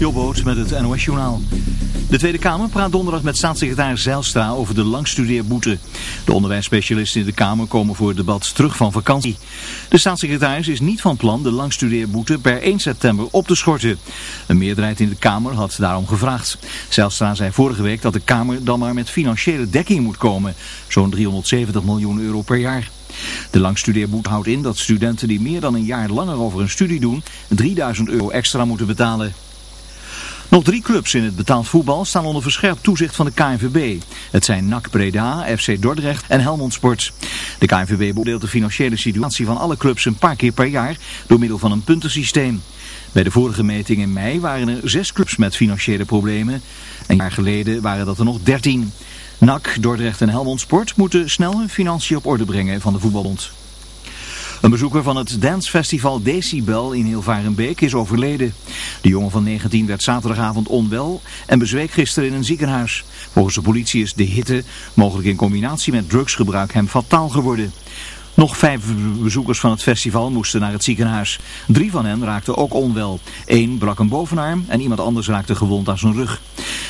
Jobboot met het NOS Journaal. De Tweede Kamer praat donderdag met staatssecretaris Zijlstra over de langstudeerboete. De onderwijsspecialisten in de Kamer komen voor het debat terug van vakantie. De staatssecretaris is niet van plan de langstudeerboete per 1 september op te schorten. Een meerderheid in de Kamer had daarom gevraagd. Zijlstra zei vorige week dat de Kamer dan maar met financiële dekking moet komen. Zo'n 370 miljoen euro per jaar. De langstudeerboete houdt in dat studenten die meer dan een jaar langer over een studie doen 3000 euro extra moeten betalen. Nog drie clubs in het betaald voetbal staan onder verscherpt toezicht van de KNVB. Het zijn NAC Breda, FC Dordrecht en Helmond Sport. De KNVB beoordeelt de financiële situatie van alle clubs een paar keer per jaar door middel van een puntensysteem. Bij de vorige meting in mei waren er zes clubs met financiële problemen. Een jaar geleden waren dat er nog dertien. NAC, Dordrecht en Helmond Sport moeten snel hun financiën op orde brengen van de voetbalbond. Een bezoeker van het dancefestival Decibel in Hilvarenbeek is overleden. De jongen van 19 werd zaterdagavond onwel en bezweek gisteren in een ziekenhuis. Volgens de politie is de hitte, mogelijk in combinatie met drugsgebruik, hem fataal geworden. Nog vijf bezoekers van het festival moesten naar het ziekenhuis. Drie van hen raakten ook onwel. Eén brak een bovenarm en iemand anders raakte gewond aan zijn rug.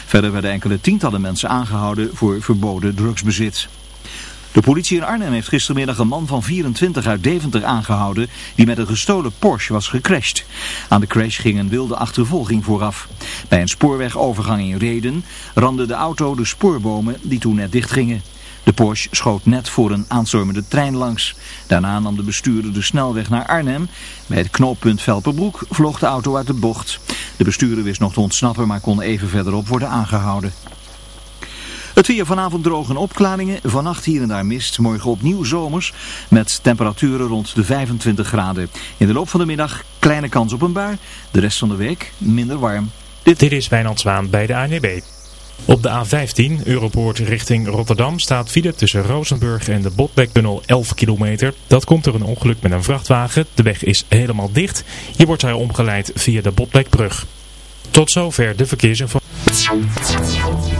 Verder werden enkele tientallen mensen aangehouden voor verboden drugsbezit. De politie in Arnhem heeft gistermiddag een man van 24 uit Deventer aangehouden die met een gestolen Porsche was gecrashed. Aan de crash ging een wilde achtervolging vooraf. Bij een spoorwegovergang in Reden rande de auto de spoorbomen die toen net dichtgingen. De Porsche schoot net voor een aanstormende trein langs. Daarna nam de bestuurder de snelweg naar Arnhem. Bij het knooppunt Velperbroek vloog de auto uit de bocht. De bestuurder wist nog te ontsnappen, maar kon even verderop worden aangehouden. Het weer vanavond droog en opklaringen. Vannacht hier en daar mist. Morgen opnieuw zomers met temperaturen rond de 25 graden. In de loop van de middag kleine kans op een bui. De rest van de week minder warm. Dit, is Wijnand Zwaan bij de ANB. Op de A15, Europoort richting Rotterdam, staat file tussen Rozenburg en de Botbektunnel 11 kilometer. Dat komt door een ongeluk met een vrachtwagen. De weg is helemaal dicht. Hier wordt hij omgeleid via de Botbekbrug. Tot zover de verkeersinformatie.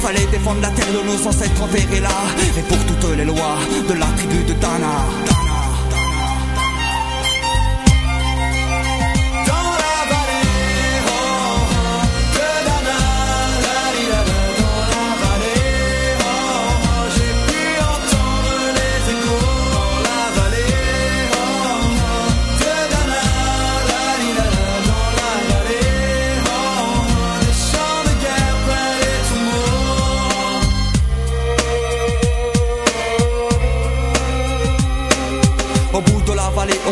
Fallait défendre la terre de nos ancêtres enterrés là. Et pour toutes les lois de la tribu de Dana.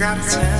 got time.